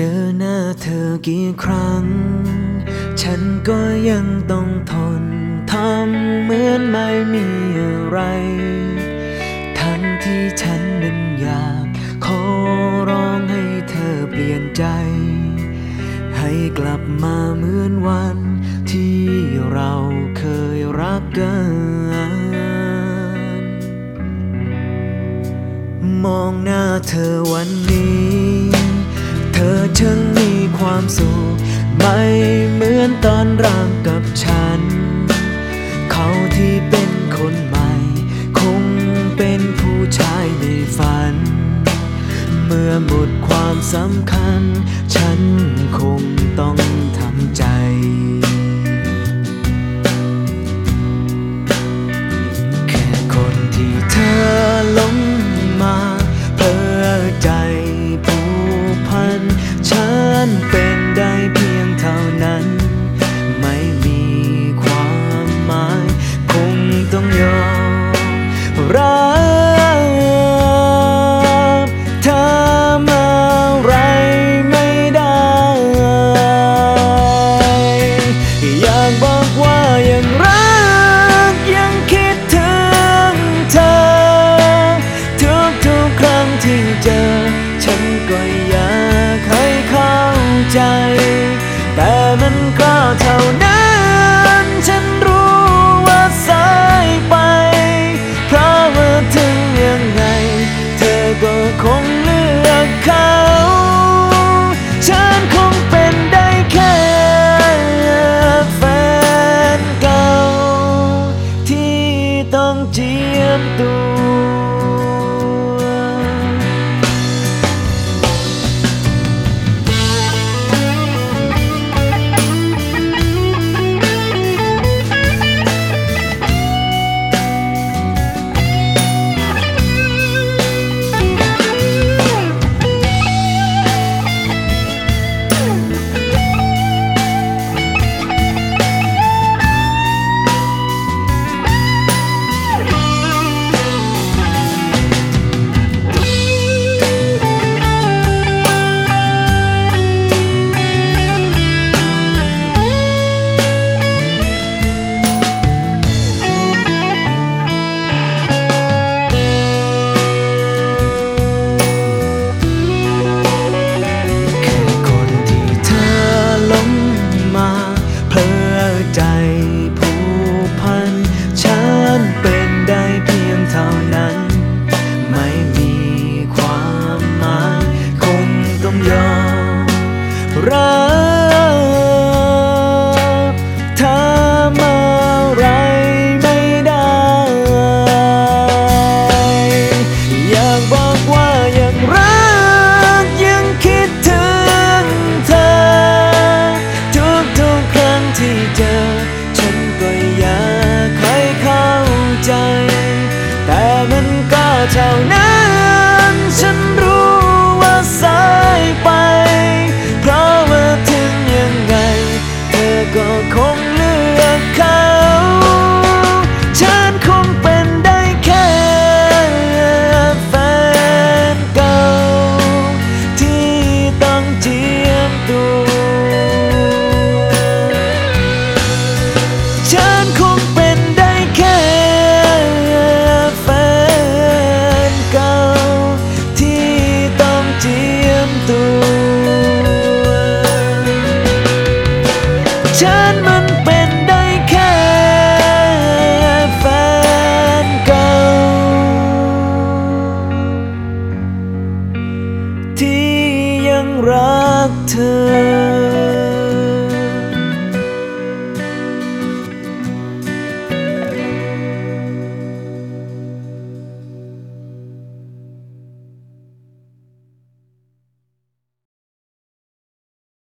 จอหน้าเธอกี่ครั้ง ฉันก็ยังต้องทนทำเหมือนไม่มีอะไร ทั้งที่ฉันนั้นอยากขอร้องให้เธอเปลี่ยนใจ ให้กลับมาเหมือนวันที่เราเคยรักกัน มองหน้าเธอวันนี้ เธอช่างมีความสุข ไม่เหมือนตอนรักกับฉัน เขาที่เป็นคนใหม่ คงเป็นผู้ชายในฝัน เมื่อหมดความสำคัญ ฉันคงต้อง odiando. รักเธอ